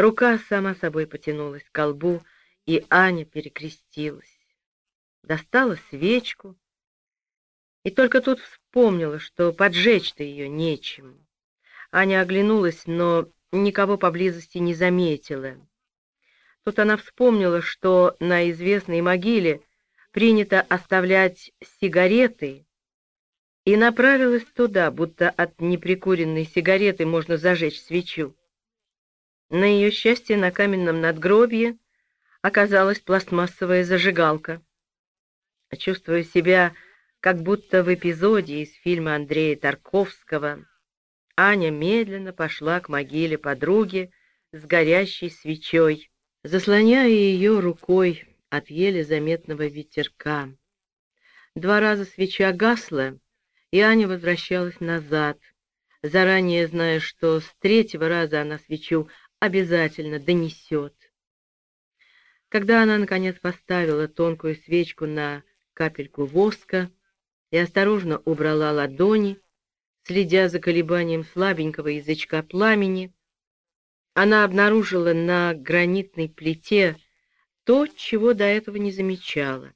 Рука сама собой потянулась к колбу, и Аня перекрестилась. Достала свечку, и только тут вспомнила, что поджечь-то ее нечем. Аня оглянулась, но никого поблизости не заметила. Тут она вспомнила, что на известной могиле принято оставлять сигареты, и направилась туда, будто от неприкуренной сигареты можно зажечь свечу. На ее счастье на каменном надгробье оказалась пластмассовая зажигалка. Чувствуя себя как будто в эпизоде из фильма Андрея Тарковского, Аня медленно пошла к могиле подруги с горящей свечой, заслоняя ее рукой от еле заметного ветерка. Два раза свеча гасла, и Аня возвращалась назад, заранее зная, что с третьего раза она свечу обязательно донесет. Когда она, наконец, поставила тонкую свечку на капельку воска и осторожно убрала ладони, следя за колебанием слабенького язычка пламени, она обнаружила на гранитной плите то, чего до этого не замечала.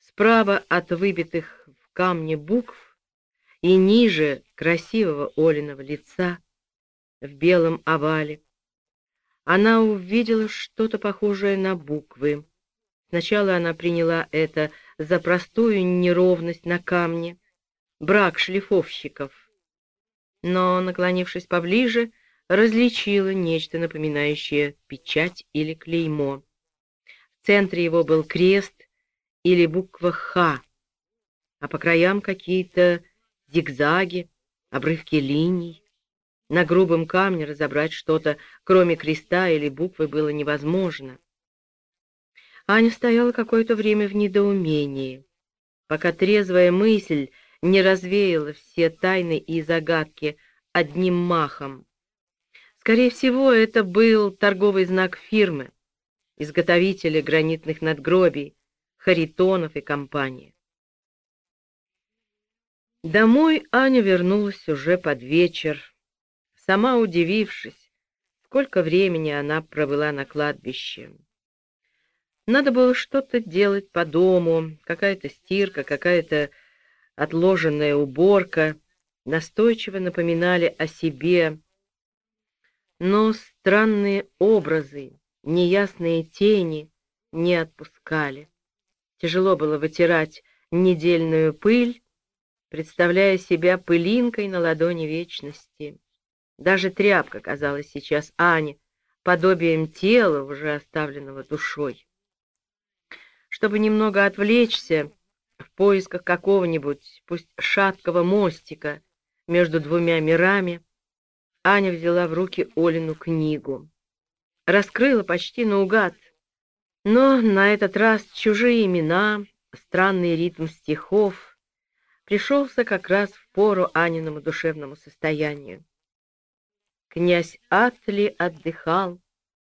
Справа от выбитых в камне букв и ниже красивого Олиного лица в белом овале она увидела что-то похожее на буквы. Сначала она приняла это за простую неровность на камне, брак шлифовщиков. Но, наклонившись поближе, различила нечто напоминающее печать или клеймо. В центре его был крест или буква «Х», а по краям какие-то зигзаги, обрывки линий. На грубом камне разобрать что-то, кроме креста или буквы, было невозможно. Аня стояла какое-то время в недоумении, пока трезвая мысль не развеяла все тайны и загадки одним махом. Скорее всего, это был торговый знак фирмы, изготовителя гранитных надгробий, Харитонов и компания. Домой Аня вернулась уже под вечер, сама удивившись, сколько времени она провела на кладбище. Надо было что-то делать по дому, какая-то стирка, какая-то отложенная уборка, настойчиво напоминали о себе, но странные образы, неясные тени не отпускали. Тяжело было вытирать недельную пыль, представляя себя пылинкой на ладони вечности. Даже тряпка казалась сейчас Ане подобием тела, уже оставленного душой. Чтобы немного отвлечься в поисках какого-нибудь, пусть шаткого мостика между двумя мирами, Аня взяла в руки Олину книгу. Раскрыла почти наугад, но на этот раз чужие имена, странный ритм стихов пришелся как раз в пору Аниному душевному состоянию. Князь Атли отдыхал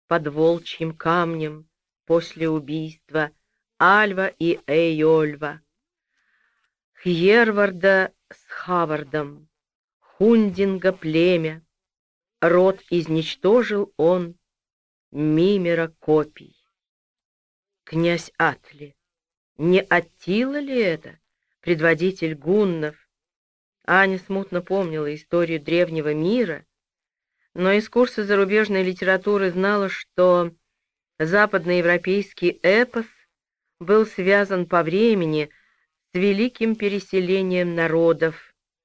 под волчьим камнем после убийства Альва и Эйольва, Хьерварда с Хавардом, Хундинга племя, род изничтожил он Мимера копий. Князь Атли, не Аттила ли это, предводитель гуннов? Аня смутно помнила историю древнего мира — но из курса зарубежной литературы знала, что западноевропейский эпос был связан по времени с великим переселением народов